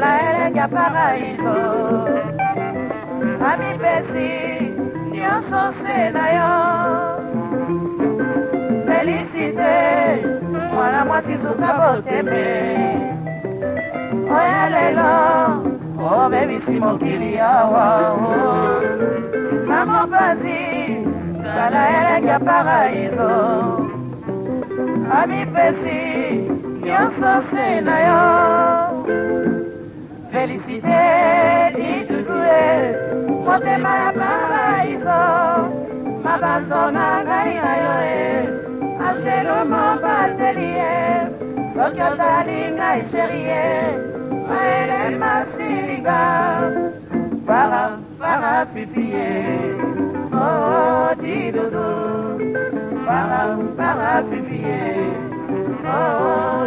ya paraiso. Amipesi nyonso se na yo. Felicite mwana mwasi suka botembe oya lelo obebisi mokili awa mamo pasi tala elenge ya paraiso. Amipesi nyonso se na yo felicite ditutue motema ya paraiso mabanzo na ngai na yo e ashelumo bateli ye soki otali ngai sherie maele masilinga para para pipie oh didudu para para pipie oh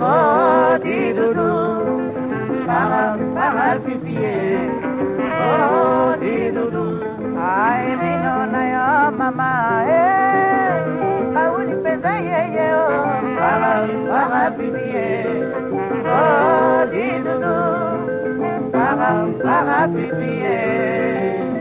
oh didudu, para para pipie, oh didudu. Ay vino na yo mama eh, para para pipie, oh didudu, para para pipie.